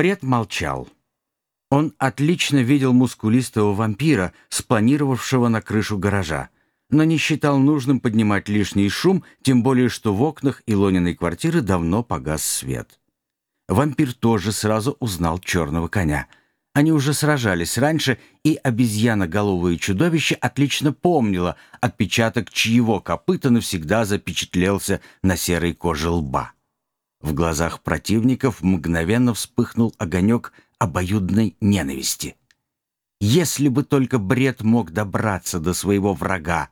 Бред молчал. Он отлично видел мускулистого вампира, спланировавшего на крышу гаража, но не считал нужным поднимать лишний шум, тем более что в окнах Илониной квартиры давно погас свет. Вампир тоже сразу узнал черного коня. Они уже сражались раньше, и обезьяноголовое чудовище отлично помнило отпечаток чьего копыта навсегда запечатлелся на серой коже лба. В глазах противников мгновенно вспыхнул огонек обоюдной ненависти. Если бы только бред мог добраться до своего врага.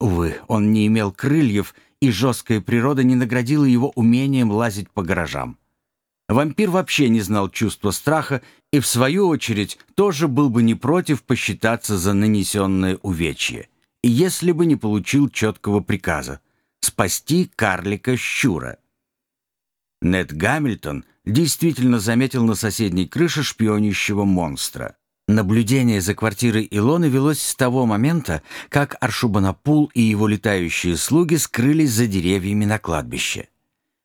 Увы, он не имел крыльев, и жесткая природа не наградила его умением лазить по гаражам. Вампир вообще не знал чувства страха и, в свою очередь, тоже был бы не против посчитаться за нанесенное увечье, если бы не получил четкого приказа — спасти карлика-щура. Нед Гамильтон действительно заметил на соседней крыше шпионящего монстра. Наблюдение за квартирой Илоны велось с того момента, как Аршубанапул и его летающие слуги скрылись за деревьями на кладбище.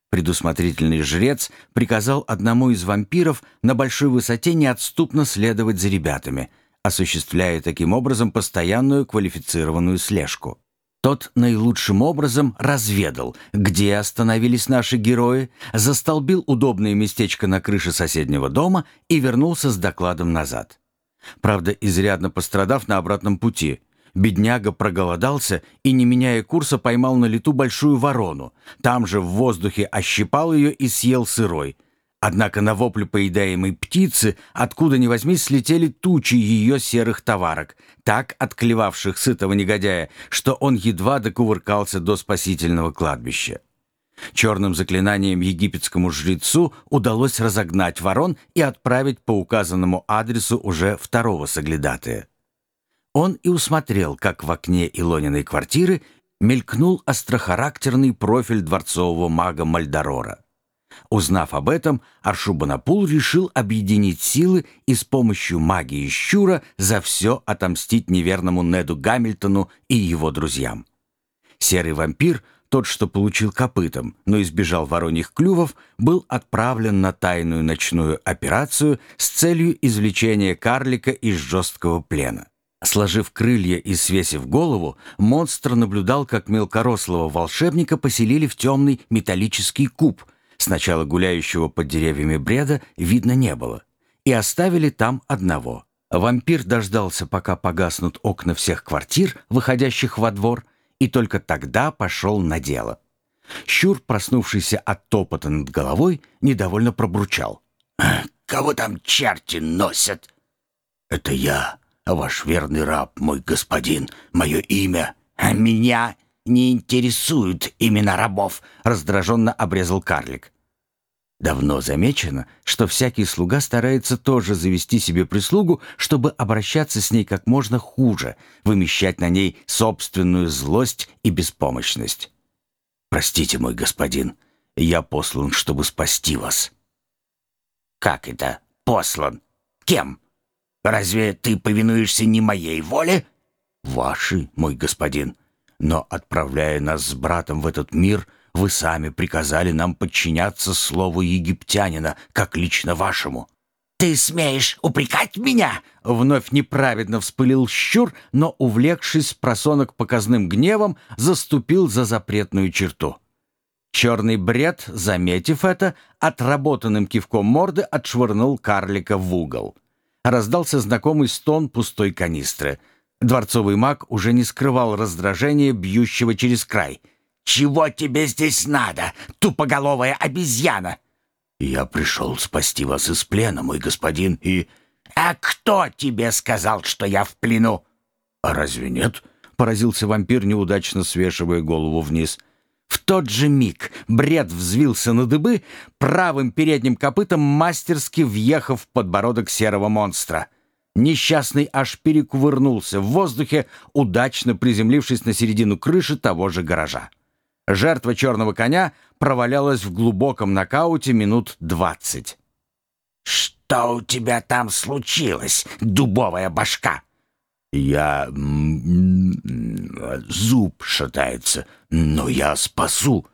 Предусмотрительный жрец приказал одному из вампиров на большой высоте неотступно следовать за ребятами, осуществляя таким образом постоянную квалифицированную слежку. Тот наилучшим образом разведал, где остановились наши герои, застолбил удобное местечко на крыше соседнего дома и вернулся с докладом назад. Правда, изрядно пострадав на обратном пути. Бедняга проголодался и, не меняя курса, поймал на лету большую ворону. Там же в воздухе ощипал ее и съел сырой – Однако на вопле поедаемой птицы, откуда ни возьми, слетели тучи ее серых товарок, так отклевавших сытого негодяя, что он едва докувыркался до спасительного кладбища. Черным заклинанием египетскому жрецу удалось разогнать ворон и отправить по указанному адресу уже второго соглядатая. Он и усмотрел, как в окне Илониной квартиры мелькнул острохарактерный профиль дворцового мага Мальдорора. Узнав об этом, Аршубанапул решил объединить силы и с помощью магии щура за все отомстить неверному Неду Гамильтону и его друзьям. Серый вампир, тот, что получил копытом, но избежал вороньих клювов, был отправлен на тайную ночную операцию с целью извлечения карлика из жесткого плена. Сложив крылья и свесив голову, монстр наблюдал, как мелкорослого волшебника поселили в темный металлический куб, Сначала гуляющего под деревьями бреда видно не было. И оставили там одного. Вампир дождался, пока погаснут окна всех квартир, выходящих во двор, и только тогда пошел на дело. Щур, проснувшийся от топота над головой, недовольно пробручал. «Кого там черти носят?» «Это я, ваш верный раб, мой господин, мое имя. А меня не интересуют имена рабов», — раздраженно обрезал карлик. Давно замечено, что всякий слуга старается тоже завести себе прислугу, чтобы обращаться с ней как можно хуже, вымещать на ней собственную злость и беспомощность. «Простите, мой господин, я послан, чтобы спасти вас». «Как это послан? Кем? Разве ты повинуешься не моей воле?» «Вашей, мой господин. Но, отправляя нас с братом в этот мир, — вы сами приказали нам подчиняться слову египтянина, как лично вашему». «Ты смеешь упрекать меня?» Вновь неправедно вспылил щур, но, увлекшись просонок показным гневом, заступил за запретную черту. Черный бред, заметив это, отработанным кивком морды отшвырнул карлика в угол. Раздался знакомый стон пустой канистры. Дворцовый маг уже не скрывал раздражения, бьющего через край — «Чего тебе здесь надо, тупоголовая обезьяна?» «Я пришел спасти вас из плена, мой господин, и...» «А кто тебе сказал, что я в плену?» «А разве нет?» — поразился вампир, неудачно свешивая голову вниз. В тот же миг бред взвился на дыбы, правым передним копытом мастерски въехав в подбородок серого монстра. Несчастный аж перекувырнулся в воздухе, удачно приземлившись на середину крыши того же гаража. Жертва черного коня провалялась в глубоком нокауте минут двадцать. «Что у тебя там случилось, дубовая башка?» «Я... зуб шатается, но я спасу».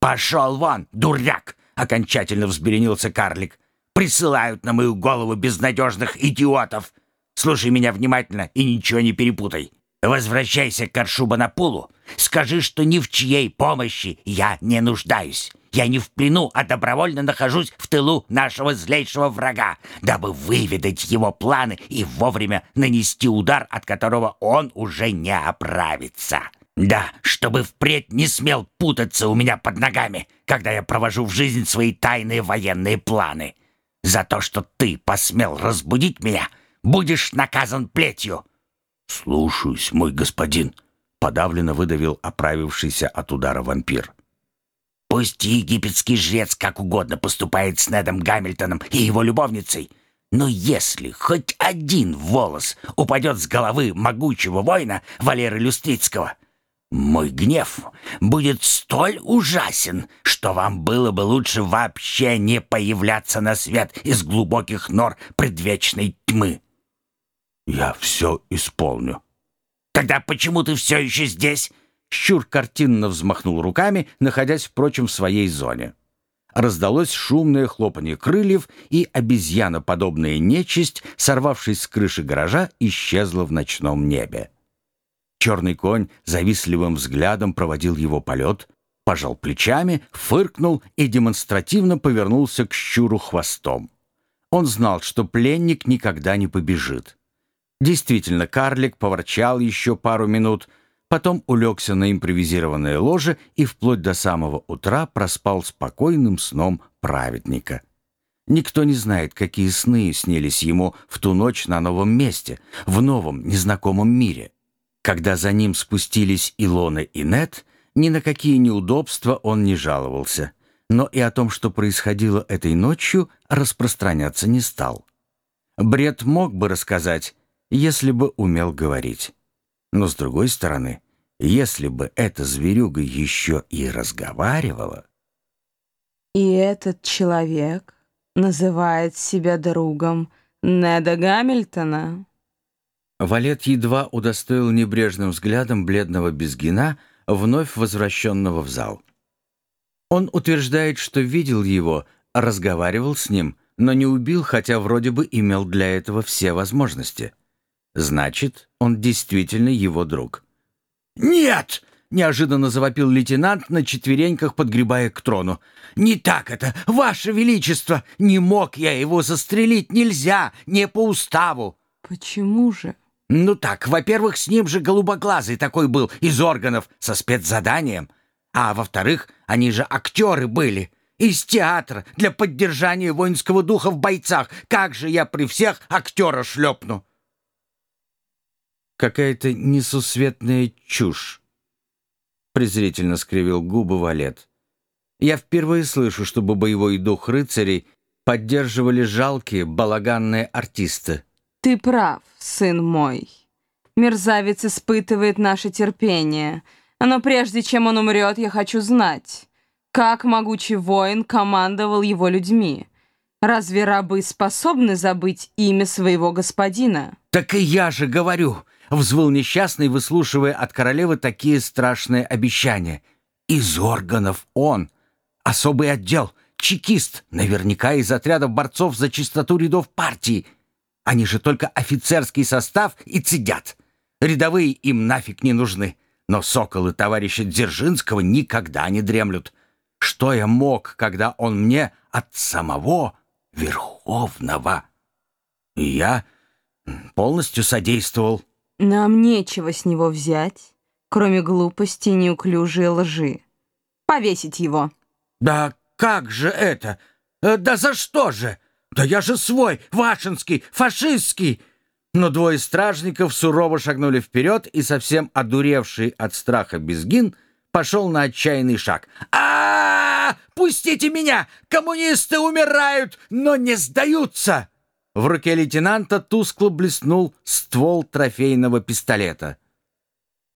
«Пошел вон, дурак!» — окончательно взберенился карлик. присылают на мою голову безнадежных идиотов. Слушай меня внимательно и ничего не перепутай. Возвращайся к Аршубанапулу. Скажи, что ни в чьей помощи я не нуждаюсь. Я не в плену, а добровольно нахожусь в тылу нашего злейшего врага, дабы выведать его планы и вовремя нанести удар, от которого он уже не оправится. Да, чтобы впредь не смел путаться у меня под ногами, когда я провожу в жизнь свои тайные военные планы. За то, что ты посмел разбудить меня, будешь наказан плетью». «Слушаюсь, мой господин», — подавленно выдавил оправившийся от удара вампир. Пусть египетский жрец как угодно поступает с Недом Гамильтоном и его любовницей, но если хоть один волос упадет с головы могучего воина Валеры Люстрицкого, мой гнев будет столь ужасен, что вам было бы лучше вообще не появляться на свет из глубоких нор предвечной тьмы. Я все исполню. Тогда почему ты все еще здесь? Щур картинно взмахнул руками, находясь, впрочем, в своей зоне. Раздалось шумное хлопанье крыльев, и обезьяноподобная нечисть, сорвавшись с крыши гаража, исчезла в ночном небе. Черный конь завистливым взглядом проводил его полет, пожал плечами, фыркнул и демонстративно повернулся к щуру хвостом. Он знал, что пленник никогда не побежит. Действительно, карлик поворчал еще пару минут — потом улегся на импровизированное ложе и вплоть до самого утра проспал спокойным сном праведника. Никто не знает, какие сны снились ему в ту ночь на новом месте, в новом, незнакомом мире. Когда за ним спустились Илона и Нет, ни на какие неудобства он не жаловался, но и о том, что происходило этой ночью, распространяться не стал. Бред мог бы рассказать, если бы умел говорить. Но с другой стороны, если бы эта зверюга еще и разговаривала... И этот человек называет себя другом Неда Гамильтона. Валет едва удостоил небрежным взглядом бледного безгина, вновь возвращенного в зал. Он утверждает, что видел его, разговаривал с ним, но не убил, хотя вроде бы имел для этого все возможности. Значит, он действительно его друг. «Нет!» — неожиданно завопил лейтенант на четвереньках, подгребая к трону. «Не так это, Ваше Величество! Не мог я его застрелить, нельзя, не по уставу!» «Почему же?» «Ну так, во-первых, с ним же голубоглазый такой был, из органов, со спецзаданием. А во-вторых, они же актеры были, из театра, для поддержания воинского духа в бойцах. Как же я при всех актера шлепну?» Какая-то несусветная чушь. Презрительно скривил губы Валет. Я впервые слышу, чтобы боевой дух рыцарей поддерживали жалкие балаганные артисты. Ты прав, сын мой. Мерзавец испытывает наше терпение. Но прежде чем он умрет, я хочу знать, как могучий воин командовал его людьми. Разве рабы способны забыть имя своего господина? Так и я же говорю, Взвыл несчастный, выслушивая от королевы такие страшные обещания. Из органов он. Особый отдел. Чекист. Наверняка из отрядов борцов за чистоту рядов партии. Они же только офицерский состав и цедят. Рядовые им нафиг не нужны. Но соколы товарища Дзержинского никогда не дремлют. Что я мог, когда он мне от самого Верховного? Я полностью содействовал. Нам нечего с него взять, кроме глупости и неуклюжей лжи. Повесить его. Да как же это? Э, да за что же? Да я же свой, вашинский, фашистский. Но двое стражников сурово шагнули вперед, и совсем одуревший от страха Безгин пошел на отчаянный шаг. а, -а, Пустите меня! Коммунисты умирают, но не сдаются!» В руке лейтенанта тускло блеснул ствол трофейного пистолета.